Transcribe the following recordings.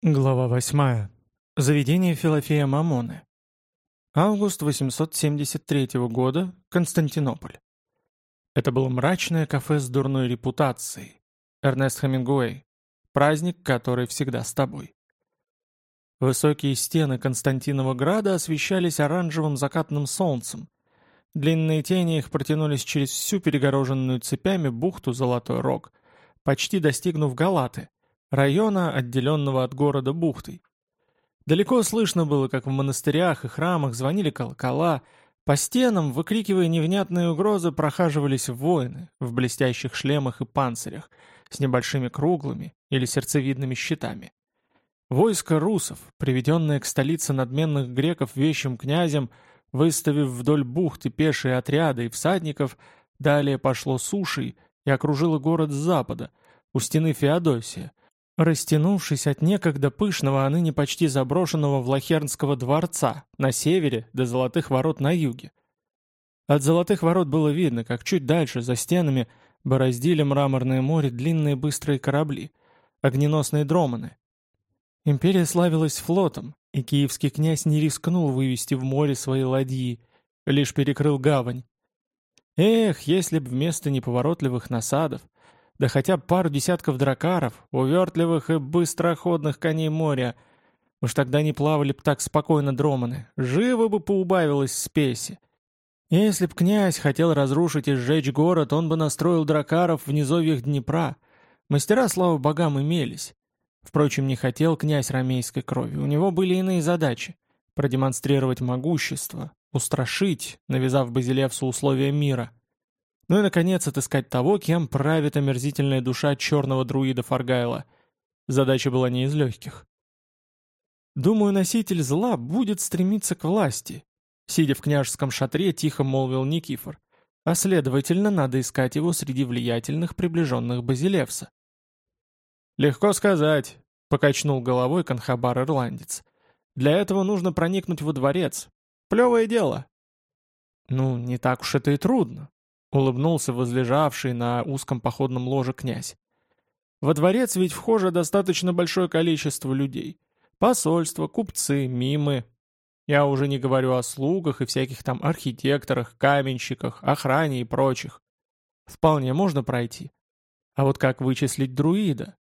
Глава 8. Заведение Филофея Мамоны. Август 873 года. Константинополь. Это было мрачное кафе с дурной репутацией. Эрнест Хемингуэй. Праздник, который всегда с тобой. Высокие стены Константинова града освещались оранжевым закатным солнцем. Длинные тени их протянулись через всю перегороженную цепями бухту Золотой Рог, почти достигнув Галаты — района, отделенного от города бухтой. Далеко слышно было, как в монастырях и храмах звонили колокола, по стенам, выкрикивая невнятные угрозы, прохаживались воины в блестящих шлемах и панцирях, с небольшими круглыми или сердцевидными щитами. Войско русов, приведенное к столице надменных греков вещим князем, выставив вдоль бухты пешие отряды и всадников, далее пошло сушей и окружило город с запада, у стены Феодосия, растянувшись от некогда пышного, а ныне почти заброшенного Влахернского дворца на севере до Золотых ворот на юге. От Золотых ворот было видно, как чуть дальше, за стенами, бороздили мраморное море длинные быстрые корабли, огненосные дроманы. Империя славилась флотом, и киевский князь не рискнул вывести в море свои ладьи, лишь перекрыл гавань. Эх, если б вместо неповоротливых насадов — да хотя пару десятков дракаров, увертливых и быстроходных коней моря. Уж тогда не плавали б так спокойно дроманы, живо бы поубавилось спеси. Если б князь хотел разрушить и сжечь город, он бы настроил дракаров в низовьях Днепра. Мастера, слава богам, имелись. Впрочем, не хотел князь ромейской крови, у него были иные задачи. Продемонстрировать могущество, устрашить, навязав Базилевсу условия мира — ну и, наконец, отыскать того, кем правит омерзительная душа черного друида Фаргайла. Задача была не из легких. «Думаю, носитель зла будет стремиться к власти», сидя в княжеском шатре, тихо молвил Никифор. «А следовательно, надо искать его среди влиятельных приближенных Базилевса». «Легко сказать», — покачнул головой конхабар-ирландец. «Для этого нужно проникнуть во дворец. Плевое дело». «Ну, не так уж это и трудно», — улыбнулся возлежавший на узком походном ложе князь. «Во дворец ведь вхоже достаточно большое количество людей. Посольства, купцы, мимы. Я уже не говорю о слугах и всяких там архитекторах, каменщиках, охране и прочих. Вполне можно пройти. А вот как вычислить друида?»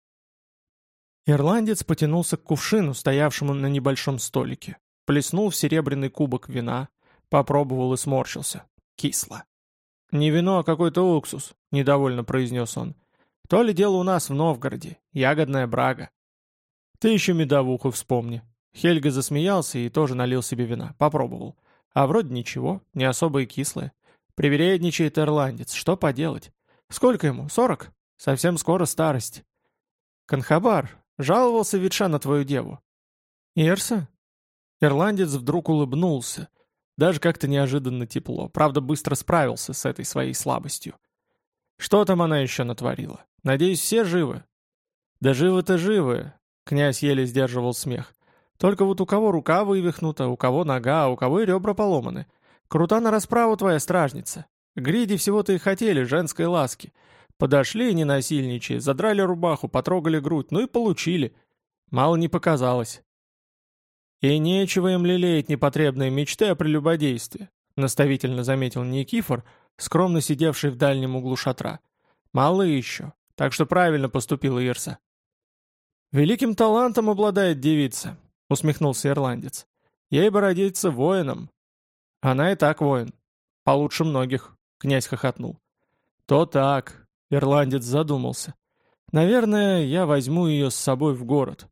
Ирландец потянулся к кувшину, стоявшему на небольшом столике. Плеснул в серебряный кубок вина, попробовал и сморщился. Кисло. «Не вино, а какой-то уксус», — недовольно произнес он. «То ли дело у нас в Новгороде, ягодная брага». «Ты еще медовуху вспомни». Хельга засмеялся и тоже налил себе вина. Попробовал. А вроде ничего, не особо и кислое. Привередничает ирландец, что поделать? Сколько ему, сорок? Совсем скоро старость. Конхабар, жаловался ветша на твою деву. Ирса? Ирландец вдруг улыбнулся, даже как-то неожиданно тепло. Правда, быстро справился с этой своей слабостью. Что там она еще натворила? Надеюсь, все живы? Да живы-то живы. Князь еле сдерживал смех. Только вот у кого рука вывихнута, у кого нога, у кого и ребра поломаны. Крута на расправу твоя стражница. Гриди всего-то и хотели, женской ласки. Подошли, не насильничая, задрали рубаху, потрогали грудь, ну и получили. Мало не показалось. «И нечего им лелеять непотребные мечты о прелюбодействе», наставительно заметил Никифор, скромно сидевший в дальнем углу шатра. «Мало еще, так что правильно поступила Ирса». «Великим талантом обладает девица», — усмехнулся ирландец. «Ей бы родиться воином». «Она и так воин. Получше многих», — князь хохотнул. «То так», — ирландец задумался. «Наверное, я возьму ее с собой в город.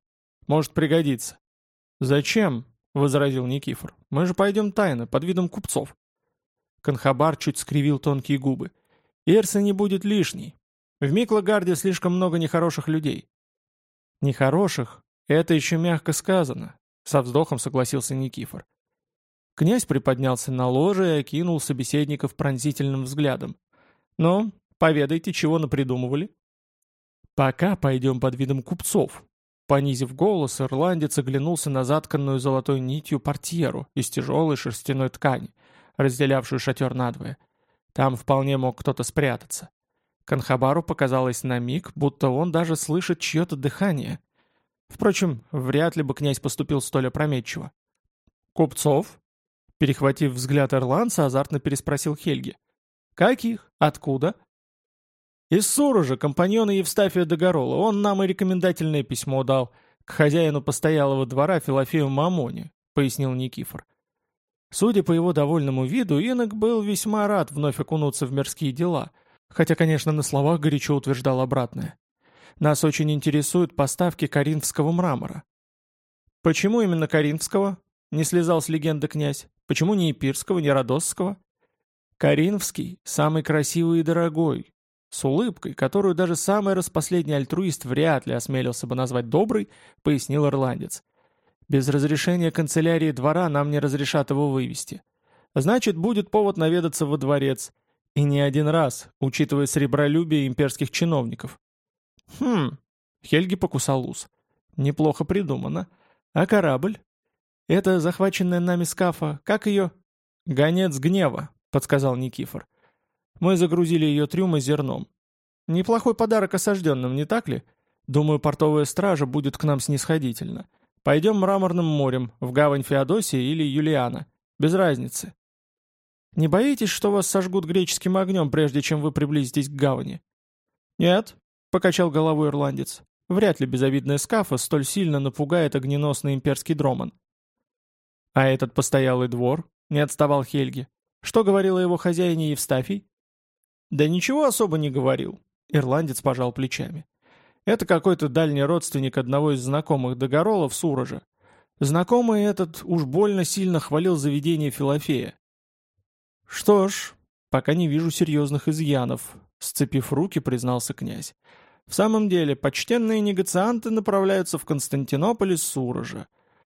Может пригодиться». «Зачем?» — возразил Никифор. «Мы же пойдем тайно, под видом купцов». Конхабар чуть скривил тонкие губы. «Ирса не будет лишней. В Миклагарде слишком много нехороших людей». «Нехороших? Это еще мягко сказано», — со вздохом согласился Никифор. Князь приподнялся на ложе и окинул собеседников пронзительным взглядом. «Ну, поведайте, чего напридумывали?» «Пока пойдем под видом купцов», Понизив голос, ирландец оглянулся на затканную золотой нитью портьеру из тяжелой шерстяной ткани, разделявшую шатер надвое. Там вполне мог кто-то спрятаться. Канхабару показалось на миг, будто он даже слышит чье-то дыхание. Впрочем, вряд ли бы князь поступил столь опрометчиво. «Купцов?» Перехватив взгляд ирландца, азартно переспросил Хельги. «Каких? Откуда?» «Из Сурожа, компаньона Евстафия Догорола. Он нам и рекомендательное письмо дал. К хозяину постоялого двора Филофею Мамоне», — пояснил Никифор. Судя по его довольному виду, инок был весьма рад вновь окунуться в мирские дела, хотя, конечно, на словах горячо утверждал обратное. Нас очень интересуют поставки коринфского мрамора. Почему именно коринфского? Не слезал с легенды князь. Почему не ипирского, не родосского? Коринфский – самый красивый и дорогой. С улыбкой, которую даже самый распоследний альтруист вряд ли осмелился бы назвать доброй, пояснил ирландец. Без разрешения канцелярии двора нам не разрешат его вывести. Значит, будет повод наведаться во дворец. И не один раз, учитывая сребролюбие имперских чиновников. Хм, Хельги покусал ус. Неплохо придумано. А корабль? Это захваченная нами скафа, как ее? Гонец гнева, подсказал Никифор. Мы загрузили ее трюмы зерном. Неплохой подарок осажденным, не так ли? Думаю, портовая стража будет к нам снисходительна. Пойдем мраморным морем, в гавань Феодосии или Юлиана. Без разницы. Не боитесь, что вас сожгут греческим огнем, прежде чем вы приблизитесь к гавани? Нет, покачал головой ирландец. Вряд ли безобидная скафа столь сильно напугает огненосный имперский дроман. А этот постоялый двор? Не отставал Хельги. Что говорил о его хозяине Евстафий? Да ничего особо не говорил. Ирландец пожал плечами. Это какой-то дальний родственник одного из знакомых Догоролов Сурожа. Знакомый этот уж больно сильно хвалил заведение Филофея. Что ж, пока не вижу серьезных изъянов, сцепив руки, признался князь. В самом деле, почтенные негацианты направляются в Константинополь из Сурожа.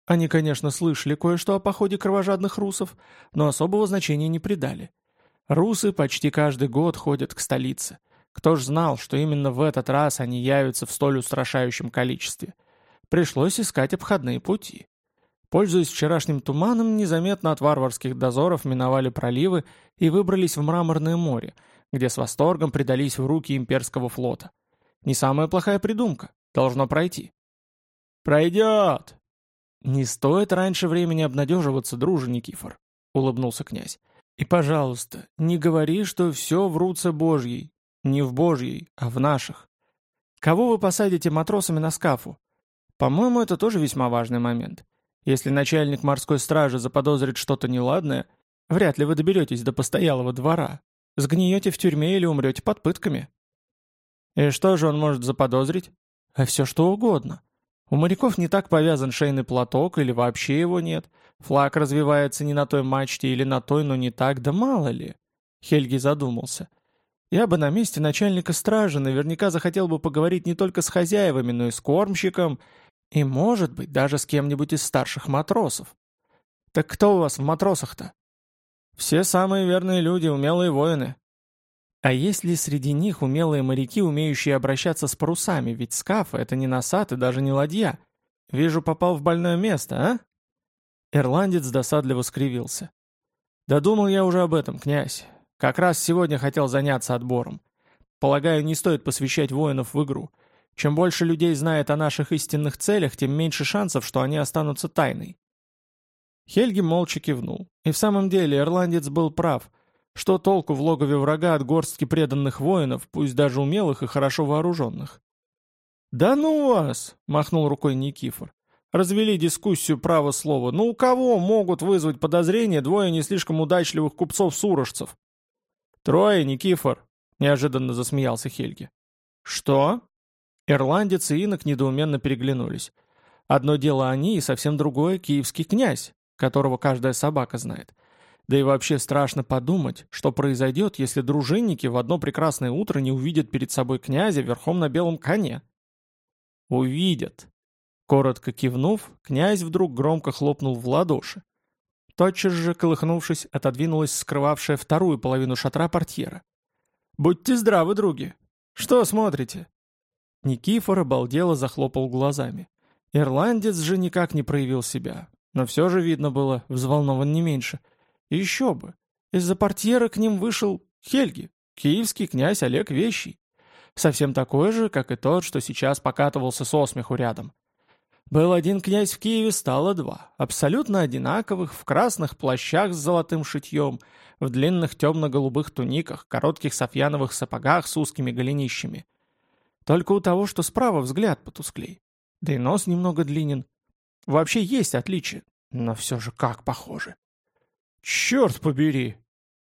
Они, конечно, слышали кое-что о походе кровожадных русов, но особого значения не придали. Русы почти каждый год ходят к столице. Кто ж знал, что именно в этот раз они явятся в столь устрашающем количестве? Пришлось искать обходные пути. Пользуясь вчерашним туманом, незаметно от варварских дозоров миновали проливы и выбрались в Мраморное море, где с восторгом предались в руки имперского флота. Не самая плохая придумка. Должно пройти. «Пройдет!» «Не стоит раньше времени обнадеживаться, друже Никифор», — улыбнулся князь. «И, пожалуйста, не говори, что все в руце Божьей. Не в Божьей, а в наших. Кого вы посадите матросами на скафу? По-моему, это тоже весьма важный момент. Если начальник морской стражи заподозрит что-то неладное, вряд ли вы доберетесь до постоялого двора. Сгниете в тюрьме или умрете под пытками. И что же он может заподозрить? А все что угодно. У моряков не так повязан шейный платок или вообще его нет. Флаг развивается не на той мачте или на той, но не так, да мало ли. Хельги задумался. Я бы на месте начальника стражи наверняка захотел бы поговорить не только с хозяевами, но и с кормщиком, и, может быть, даже с кем-нибудь из старших матросов. Так кто у вас в матросах-то? Все самые верные люди, умелые воины. А есть ли среди них умелые моряки, умеющие обращаться с парусами, ведь скафы — это не насад и даже не ладья. Вижу, попал в больное место, а? Ирландец досадливо скривился. «Да думал я уже об этом, князь. Как раз сегодня хотел заняться отбором. Полагаю, не стоит посвящать воинов в игру. Чем больше людей знает о наших истинных целях, тем меньше шансов, что они останутся тайной. Хельги молча кивнул. И в самом деле ирландец был прав. Что толку в логове врага от горстки преданных воинов, пусть даже умелых и хорошо вооруженных? «Да ну вас!» — махнул рукой Никифор. Развели дискуссию право слова. «Ну у кого могут вызвать подозрения двое не слишком удачливых купцов-сурожцев?» «Трое, Никифор!» — неожиданно засмеялся Хельги. «Что?» Ирландец и инок недоуменно переглянулись. Одно дело они, и совсем другое — киевский князь, которого каждая собака знает. Да и вообще страшно подумать, что произойдет, если дружинники в одно прекрасное утро не увидят перед собой князя верхом на белом коне. «Увидят!» Коротко кивнув, князь вдруг громко хлопнул в ладоши. Тотчас же, колыхнувшись, отодвинулась скрывавшая вторую половину шатра портьера. «Будьте здравы, други! Что смотрите?» Никифор обалдело захлопал глазами. Ирландец же никак не проявил себя, но все же видно было, взволнован не меньше. Еще бы! Из-за портьера к ним вышел Хельги, киевский князь Олег Вещий. Совсем такой же, как и тот, что сейчас покатывался со смеху рядом. Был один князь в Киеве, стало два. Абсолютно одинаковых, в красных плащах с золотым шитьем, в длинных темно-голубых туниках, коротких софьяновых сапогах с узкими голенищами. Только у того, что справа взгляд потусклей. Да и нос немного длинен. Вообще есть отличия, но все же как похоже. «Черт побери!»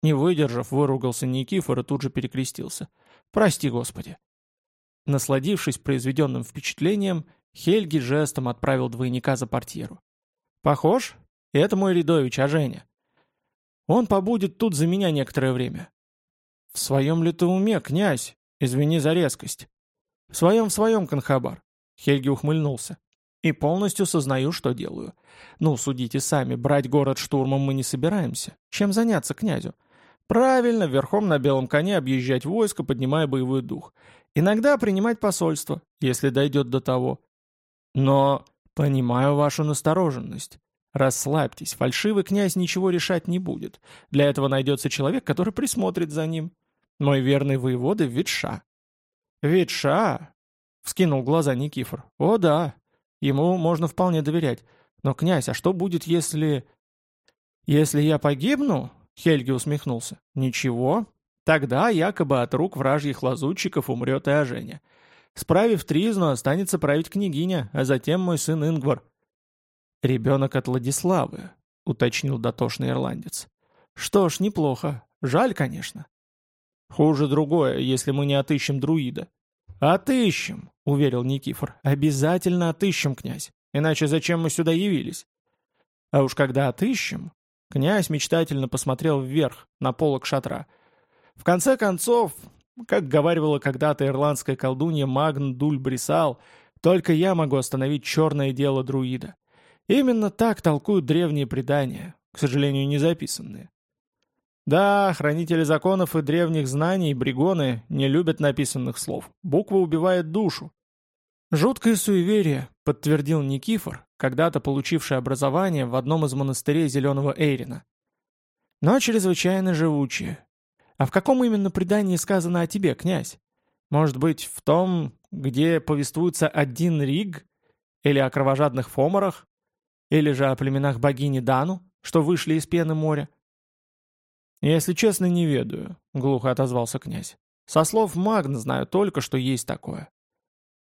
Не выдержав, выругался Никифор и тут же перекрестился. «Прости, Господи!» Насладившись произведенным впечатлением, Хельги жестом отправил двойника за портьеру. «Похож? Это мой Рядович, а Женя?» «Он побудет тут за меня некоторое время». «В своем ли ты уме, князь? Извини за резкость». «В своем, в своем, Конхабар». Хельги ухмыльнулся. «И полностью сознаю, что делаю. Ну, судите сами, брать город штурмом мы не собираемся. Чем заняться князю? Правильно, верхом на белом коне объезжать войско, поднимая боевой дух. Иногда принимать посольство, если дойдет до того. Но понимаю вашу настороженность. Расслабьтесь, фальшивый князь ничего решать не будет. Для этого найдется человек, который присмотрит за ним. Мой верный воевода Ветша. Ветша? Вскинул глаза Никифор. О да, ему можно вполне доверять. Но, князь, а что будет, если... Если я погибну? Хельги усмехнулся. Ничего. Тогда якобы от рук вражьих лазутчиков умрет и Аженя. Справив тризну, останется править княгиня, а затем мой сын Ингвар. «Ребенок от Владиславы», — уточнил дотошный ирландец. «Что ж, неплохо. Жаль, конечно». «Хуже другое, если мы не отыщем друида». «Отыщем», — уверил Никифор. «Обязательно отыщем, князь. Иначе зачем мы сюда явились?» «А уж когда отыщем...» Князь мечтательно посмотрел вверх, на полок шатра. «В конце концов, как говаривала когда-то ирландская колдунья Магн Дуль Брисал, только я могу остановить черное дело друида. Именно так толкуют древние предания, к сожалению, не записанные. Да, хранители законов и древних знаний, бригоны, не любят написанных слов. Буква убивает душу. Жуткое суеверие, подтвердил Никифор, когда-то получивший образование в одном из монастырей Зеленого Эйрина. Но чрезвычайно живучее. А в каком именно предании сказано о тебе, князь? Может быть, в том, где повествуется один Риг? Или о кровожадных фоморах? Или же о племенах богини Дану, что вышли из пены моря? «Если честно, не ведаю», — глухо отозвался князь. «Со слов Магн знаю только, что есть такое».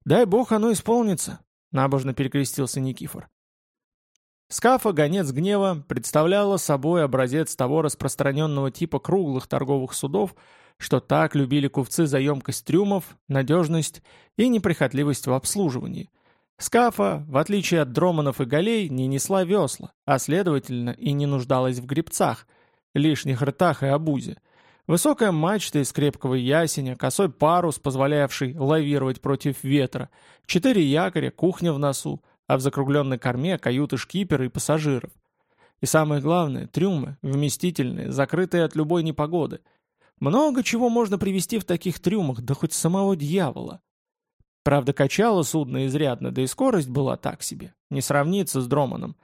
«Дай бог оно исполнится», — набожно перекрестился Никифор. Скафа «Гонец гнева» представляла собой образец того распространенного типа круглых торговых судов, что так любили купцы за емкость трюмов, надежность и неприхотливость в обслуживании. Скафа, в отличие от дроманов и галей, не несла весла, а следовательно и не нуждалась в грибцах, лишних ртах и обузе. Высокая мачта из крепкого ясеня, косой парус, позволявший лавировать против ветра, четыре якоря, кухня в носу, а в закругленной корме каюты шкипера и пассажиров. И самое главное, трюмы, вместительные, закрытые от любой непогоды. Много чего можно привезти в таких трюмах, да хоть самого дьявола. Правда, качало судно изрядно, да и скорость была так себе, не сравнится с Дроманом.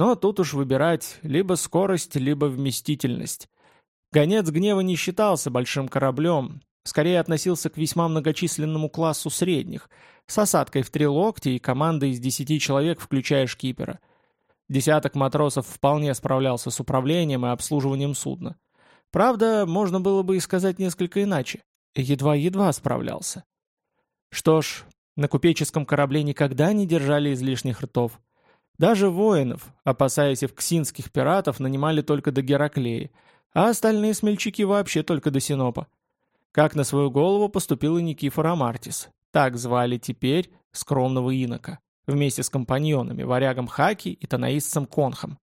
Но тут уж выбирать либо скорость, либо вместительность. Гонец гнева не считался большим кораблем, скорее относился к весьма многочисленному классу средних – с осадкой в три локти и командой из десяти человек, включая шкипера. Десяток матросов вполне справлялся с управлением и обслуживанием судна. Правда, можно было бы и сказать несколько иначе. Едва-едва справлялся. Что ж, на купеческом корабле никогда не держали излишних ртов. Даже воинов, опасаясь эвксинских пиратов, нанимали только до Гераклеи, а остальные смельчаки вообще только до Синопа. Как на свою голову поступил и Никифор Амартис, так звали теперь скромного инока, вместе с компаньонами, варягом Хаки и танаистцем Конхом.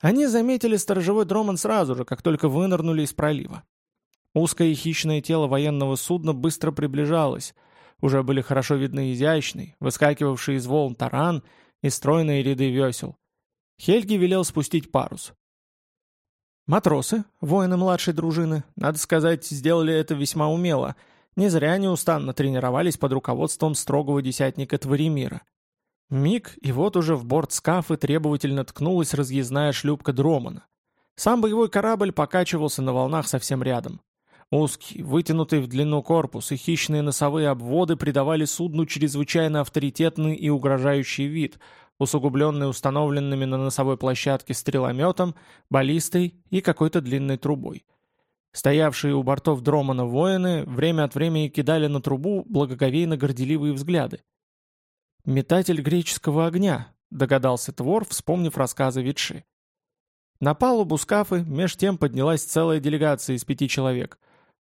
Они заметили сторожевой дроман сразу же, как только вынырнули из пролива. Узкое хищное тело военного судна быстро приближалось. Уже были хорошо видны изящный, выскакивавший из волн таран и стройные ряды весел. Хельги велел спустить парус. Матросы, воины младшей дружины, надо сказать, сделали это весьма умело — не зря неустанно тренировались под руководством строгого десятника Творимира. Миг, и вот уже в борт скафы требовательно ткнулась разъездная шлюпка Дромана. Сам боевой корабль покачивался на волнах совсем рядом. Узкий, вытянутый в длину корпус и хищные носовые обводы придавали судну чрезвычайно авторитетный и угрожающий вид, усугубленный установленными на носовой площадке стрелометом, баллистой и какой-то длинной трубой. Стоявшие у бортов Дромана воины время от времени кидали на трубу благоговейно-горделивые взгляды. «Метатель греческого огня», — догадался Твор, вспомнив рассказы Витши. На палубу скафы меж тем поднялась целая делегация из пяти человек.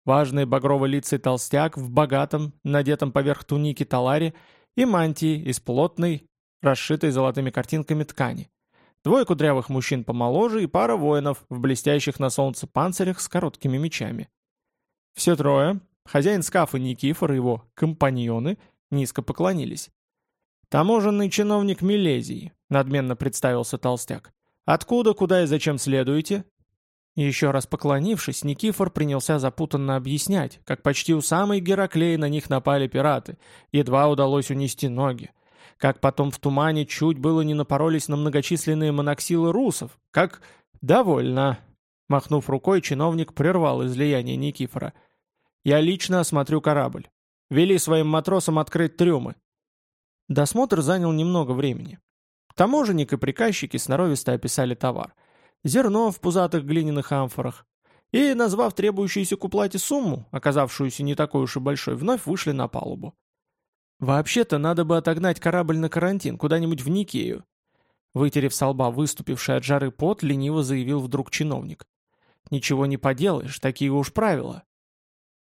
Важный багрово-лицый толстяк в богатом, надетом поверх туники таларе и мантии из плотной, расшитой золотыми картинками ткани. Двое кудрявых мужчин помоложе и пара воинов в блестящих на солнце панцирях с короткими мечами. Все трое, хозяин скафа Никифор и его компаньоны, низко поклонились. «Таможенный чиновник Милезии», — надменно представился толстяк. «Откуда, куда и зачем следуете?» Еще раз поклонившись, Никифор принялся запутанно объяснять, как почти у самой Гераклеи на них напали пираты, едва удалось унести ноги. Как потом в тумане чуть было не напоролись на многочисленные моноксилы русов, как... «Довольно!» Махнув рукой, чиновник прервал излияние Никифора. «Я лично осмотрю корабль. Вели своим матросам открыть трюмы. Досмотр занял немного времени. Таможенник и приказчики сноровисто описали товар. Зерно в пузатых глиняных амфорах. И, назвав требующуюся к уплате сумму, оказавшуюся не такой уж и большой, вновь вышли на палубу. «Вообще-то надо бы отогнать корабль на карантин, куда-нибудь в Никею». Вытерев со лба выступивший от жары пот, лениво заявил вдруг чиновник. «Ничего не поделаешь, такие уж правила».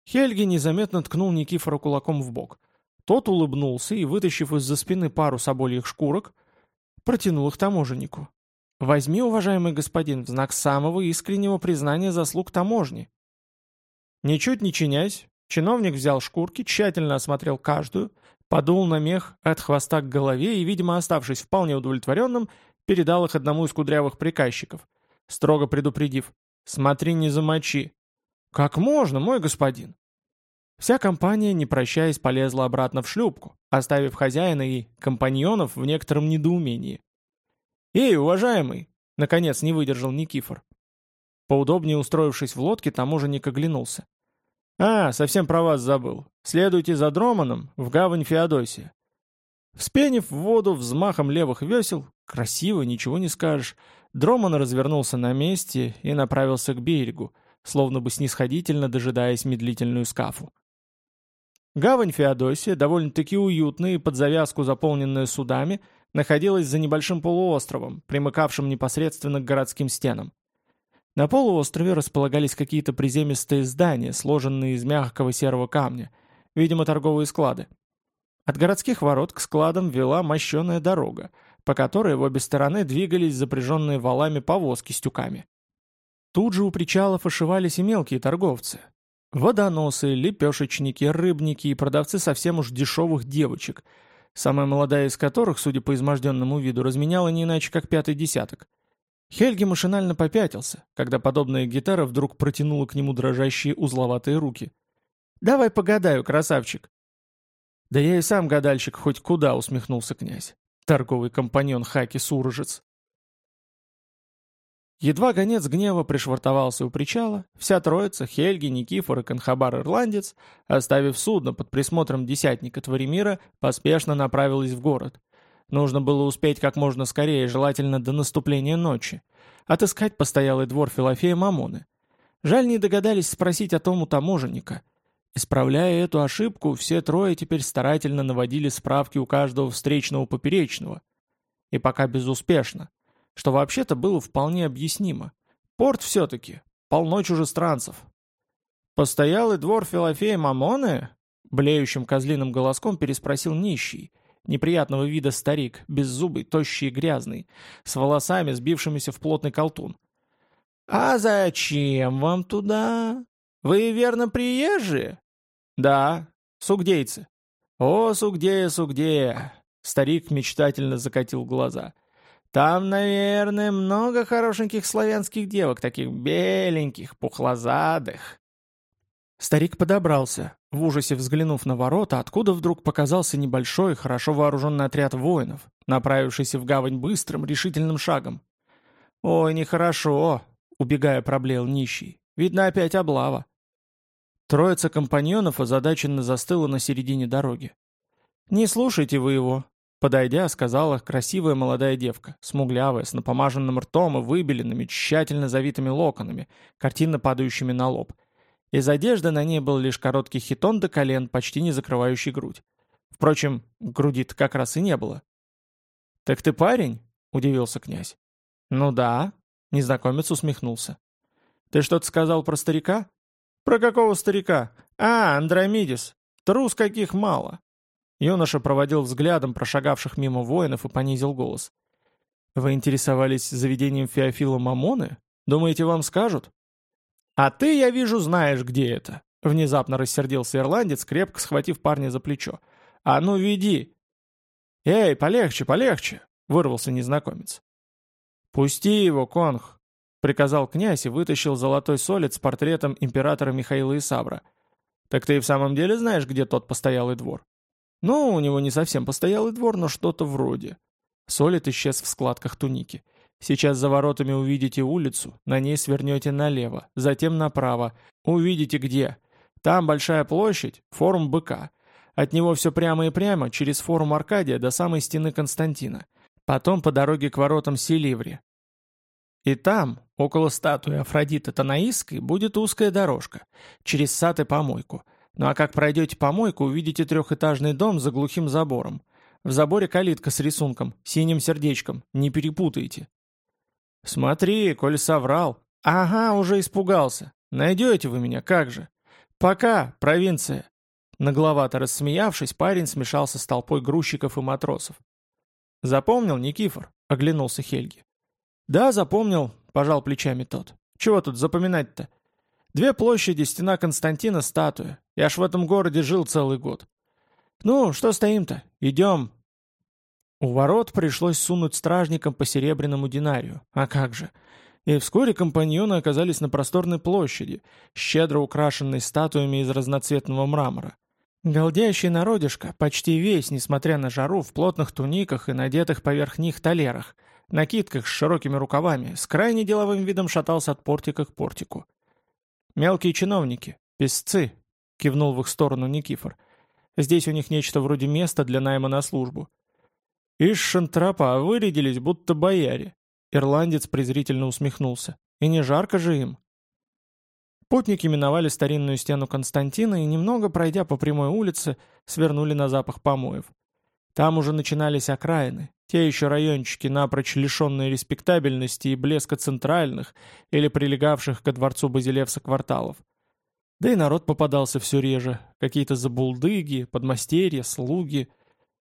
Хельги незаметно ткнул Никифора кулаком в бок. Тот улыбнулся и, вытащив из-за спины пару собольих шкурок, протянул их таможеннику. «Возьми, уважаемый господин, в знак самого искреннего признания заслуг таможни». Ничуть не чинясь, чиновник взял шкурки, тщательно осмотрел каждую, подул на мех от хвоста к голове и, видимо, оставшись вполне удовлетворенным, передал их одному из кудрявых приказчиков, строго предупредив «Смотри, не замочи». «Как можно, мой господин?» Вся компания, не прощаясь, полезла обратно в шлюпку, оставив хозяина и компаньонов в некотором недоумении. «Эй, уважаемый!» — наконец не выдержал Никифор. Поудобнее устроившись в лодке, таможенник оглянулся. «А, совсем про вас забыл. Следуйте за Дроманом в гавань Феодосия». Вспенив в воду взмахом левых весел, красиво, ничего не скажешь, Дроман развернулся на месте и направился к берегу, словно бы снисходительно дожидаясь медлительную скафу. Гавань Феодосия, довольно-таки уютная и под завязку заполненная судами, находилась за небольшим полуостровом, примыкавшим непосредственно к городским стенам. На полуострове располагались какие-то приземистые здания, сложенные из мягкого серого камня, видимо, торговые склады. От городских ворот к складам вела мощеная дорога, по которой в обе стороны двигались запряженные валами повозки с тюками. Тут же у причалов ошивались и мелкие торговцы, Водоносы, лепешечники, рыбники и продавцы совсем уж дешевых девочек, самая молодая из которых, судя по изможденному виду, разменяла не иначе как пятый десяток. Хельги машинально попятился, когда подобная гитара вдруг протянула к нему дрожащие узловатые руки. «Давай погадаю, красавчик!» «Да я и сам гадальщик хоть куда», — усмехнулся князь. Торговый компаньон Хаки Суржец. Едва гонец гнева пришвартовался у причала, вся троица, Хельги, Никифор и Конхабар-ирландец, оставив судно под присмотром десятника Творимира, поспешно направилась в город. Нужно было успеть как можно скорее, желательно до наступления ночи. Отыскать постоялый двор Филофея Мамоны. Жаль, не догадались спросить о том у таможенника. Исправляя эту ошибку, все трое теперь старательно наводили справки у каждого встречного поперечного. И пока безуспешно что вообще-то было вполне объяснимо. Порт все-таки, полно чужестранцев. «Постоялый двор Филофея Мамоны?» Блеющим козлиным голоском переспросил нищий, неприятного вида старик, беззубый, тощий и грязный, с волосами, сбившимися в плотный колтун. «А зачем вам туда? Вы верно приезжие?» «Да, сугдейцы». «О, сугдея, сугдея!» Старик мечтательно закатил глаза – там, наверное, много хорошеньких славянских девок, таких беленьких, пухлозадых». Старик подобрался, в ужасе взглянув на ворота, откуда вдруг показался небольшой, хорошо вооруженный отряд воинов, направившийся в гавань быстрым, решительным шагом. «Ой, нехорошо!» — убегая, проблеял нищий. «Видно, опять облава». Троица компаньонов озадаченно застыла на середине дороги. «Не слушайте вы его», — подойдя, сказала красивая молодая девка, смуглявая, с напомаженным ртом и выбеленными, тщательно завитыми локонами, картинно падающими на лоб. Из одежды на ней был лишь короткий хитон до колен, почти не закрывающий грудь. Впрочем, груди-то как раз и не было. «Так ты парень?» — удивился князь. «Ну да», — незнакомец усмехнулся. «Ты что-то сказал про старика?» «Про какого старика? А, Андромидис. Трус каких мало». Юноша проводил взглядом прошагавших мимо воинов и понизил голос. «Вы интересовались заведением Феофила Мамоны? Думаете, вам скажут?» «А ты, я вижу, знаешь, где это», — внезапно рассердился ирландец, крепко схватив парня за плечо. «А ну, веди!» «Эй, полегче, полегче!» — вырвался незнакомец. «Пусти его, Конг!» — приказал князь и вытащил золотой солид с портретом императора Михаила Исабра. «Так ты и в самом деле знаешь, где тот постоялый двор?» «Ну, у него не совсем постоялый двор, но что-то вроде». Солид исчез в складках туники. Сейчас за воротами увидите улицу, на ней свернете налево, затем направо. Увидите где. Там большая площадь, форум быка. От него все прямо и прямо, через форум Аркадия до самой стены Константина. Потом по дороге к воротам Селиври. И там, около статуи Афродиты Танаисской, будет узкая дорожка, через сад и помойку. Ну а как пройдете помойку, увидите трехэтажный дом за глухим забором. В заборе калитка с рисунком, синим сердечком, не перепутайте. «Смотри, коль соврал». «Ага, уже испугался. Найдете вы меня, как же?» «Пока, провинция». Нагловато рассмеявшись, парень смешался с толпой грузчиков и матросов. «Запомнил, Никифор?» — оглянулся Хельги. «Да, запомнил», — пожал плечами тот. «Чего тут запоминать-то? Две площади, стена Константина, статуя. Я ж в этом городе жил целый год. Ну, что стоим-то? Идем, у ворот пришлось сунуть стражникам по серебряному динарию. А как же? И вскоре компаньоны оказались на просторной площади, щедро украшенной статуями из разноцветного мрамора. Голдящий народишко, почти весь, несмотря на жару, в плотных туниках и надетых поверх них талерах, накидках с широкими рукавами, с крайне деловым видом шатался от портика к портику. «Мелкие чиновники, песцы», — кивнул в их сторону Никифор. «Здесь у них нечто вроде места для найма на службу. «Ишь, шантропа, вырядились, будто бояре!» Ирландец презрительно усмехнулся. «И не жарко же им!» Путники миновали старинную стену Константина и, немного пройдя по прямой улице, свернули на запах помоев. Там уже начинались окраины, те еще райончики, напрочь лишенные респектабельности и блеска центральных или прилегавших ко дворцу Базилевса кварталов. Да и народ попадался все реже, какие-то забулдыги, подмастерья, слуги —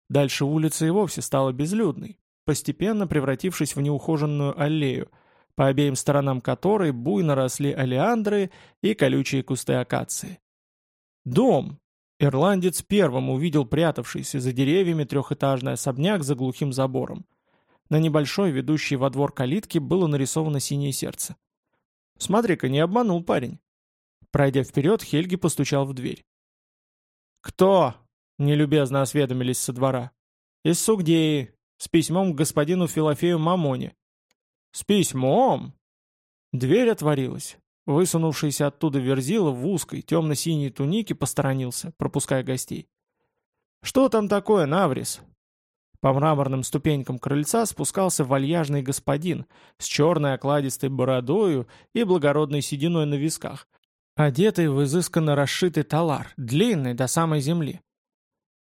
Дальше улица и вовсе стала безлюдной, постепенно превратившись в неухоженную аллею, по обеим сторонам которой буйно росли алиандры и колючие кусты акации. Дом! Ирландец первым увидел прятавшийся за деревьями трехэтажный особняк за глухим забором. На небольшой, ведущей во двор калитке, было нарисовано синее сердце. «Смотри-ка, не обманул парень». Пройдя вперед, Хельги постучал в дверь. «Кто?» Нелюбезно осведомились со двора. «Из Сугдеи, с письмом к господину Филофею Мамоне». «С письмом?» Дверь отворилась. Высунувшийся оттуда верзила в узкой, темно-синей тунике посторонился, пропуская гостей. «Что там такое, Наврис?» По мраморным ступенькам крыльца спускался вальяжный господин с черной окладистой бородою и благородной сединой на висках, одетый в изысканно расшитый талар, длинный до самой земли.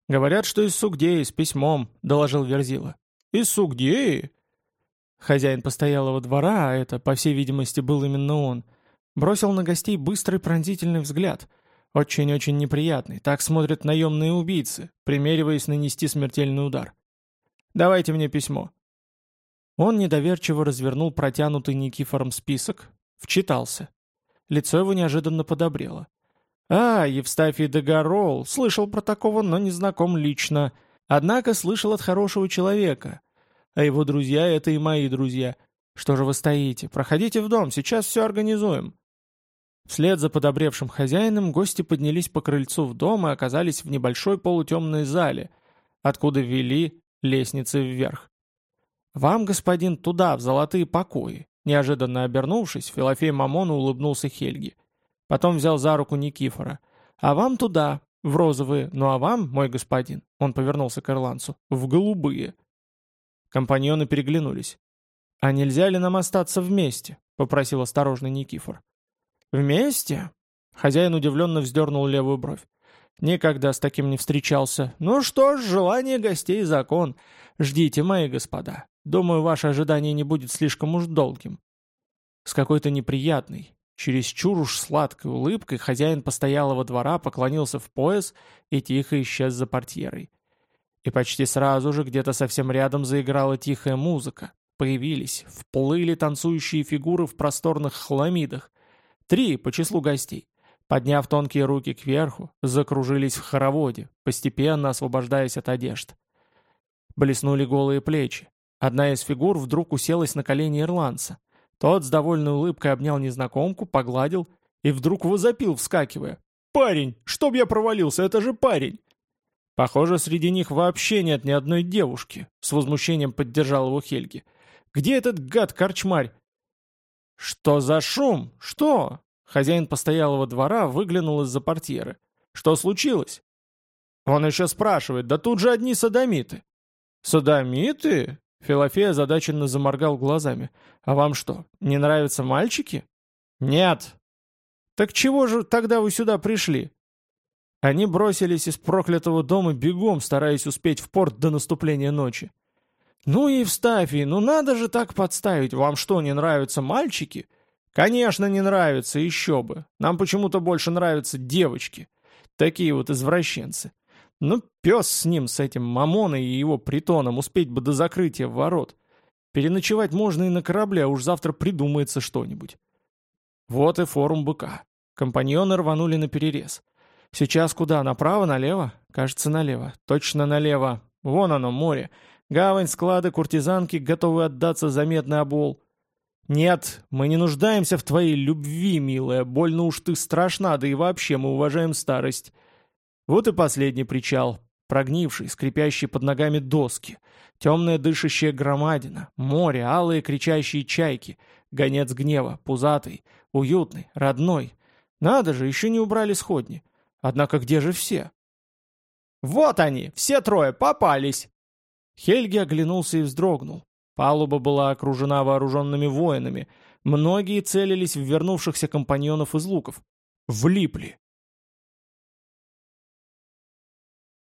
«Говорят, что из Сугдеи, с письмом», — доложил Верзила. «Из Сугдеи?» Хозяин постоялого двора, а это, по всей видимости, был именно он, бросил на гостей быстрый пронзительный взгляд. Очень-очень неприятный. Так смотрят наемные убийцы, примериваясь нанести смертельный удар. «Давайте мне письмо». Он недоверчиво развернул протянутый Никифором список, вчитался. Лицо его неожиданно подобрело. «А, Евстафий Дегорол, слышал про такого, но не знаком лично. Однако слышал от хорошего человека. А его друзья — это и мои друзья. Что же вы стоите? Проходите в дом, сейчас все организуем». Вслед за подобревшим хозяином гости поднялись по крыльцу в дом и оказались в небольшой полутемной зале, откуда вели лестницы вверх. «Вам, господин, туда, в золотые покои», Неожиданно обернувшись, Филофей Мамону улыбнулся Хельги. Потом взял за руку Никифора. «А вам туда, в розовые, ну а вам, мой господин», он повернулся к ирландцу, «в голубые». Компаньоны переглянулись. «А нельзя ли нам остаться вместе?» — попросил осторожный Никифор. «Вместе?» Хозяин удивленно вздернул левую бровь. «Никогда с таким не встречался. Ну что ж, желание гостей — закон. Ждите, мои господа. Думаю, ваше ожидание не будет слишком уж долгим». С какой-то неприятной, чересчур уж сладкой улыбкой хозяин постоялого двора поклонился в пояс и тихо исчез за портьерой. И почти сразу же где-то совсем рядом заиграла тихая музыка. Появились, вплыли танцующие фигуры в просторных хламидах. Три по числу гостей. Подняв тонкие руки кверху, закружились в хороводе, постепенно освобождаясь от одежд. Блеснули голые плечи. Одна из фигур вдруг уселась на колени ирландца. Тот с довольной улыбкой обнял незнакомку, погладил и вдруг возопил, вскакивая. «Парень! Чтоб я провалился, это же парень!» Похоже, среди них вообще нет ни одной девушки, с возмущением поддержал его Хельги. «Где этот гад-корчмарь?» «Что за шум? Что?» Хозяин постоялого двора выглянул из-за портьеры. «Что случилось?» Он еще спрашивает, да тут же одни садомиты. «Садомиты?» Филофей озадаченно заморгал глазами. «А вам что, не нравятся мальчики?» «Нет». «Так чего же тогда вы сюда пришли?» Они бросились из проклятого дома бегом, стараясь успеть в порт до наступления ночи. «Ну и Евстафий, ну надо же так подставить, вам что, не нравятся мальчики?» «Конечно, не нравятся, еще бы. Нам почему-то больше нравятся девочки. Такие вот извращенцы. Ну, пес с ним, с этим Мамоной и его притоном, успеть бы до закрытия ворот. Переночевать можно и на корабле, а уж завтра придумается что-нибудь. Вот и форум быка. Компаньоны рванули на перерез. Сейчас куда, направо, налево? Кажется, налево. Точно налево. Вон оно, море. Гавань, склады, куртизанки, готовы отдаться за медный обол. «Нет, мы не нуждаемся в твоей любви, милая, больно уж ты страшна, да и вообще мы уважаем старость. Вот и последний причал. Прогнивший, скрипящий под ногами доски. Темная дышащая громадина. Море, алые кричащие чайки. Гонец гнева, пузатый, уютный, родной. Надо же, еще не убрали сходни. Однако где же все? «Вот они, все трое, попались!» Хельги оглянулся и вздрогнул. Палуба была окружена вооруженными воинами. Многие целились в вернувшихся компаньонов из луков. Влипли.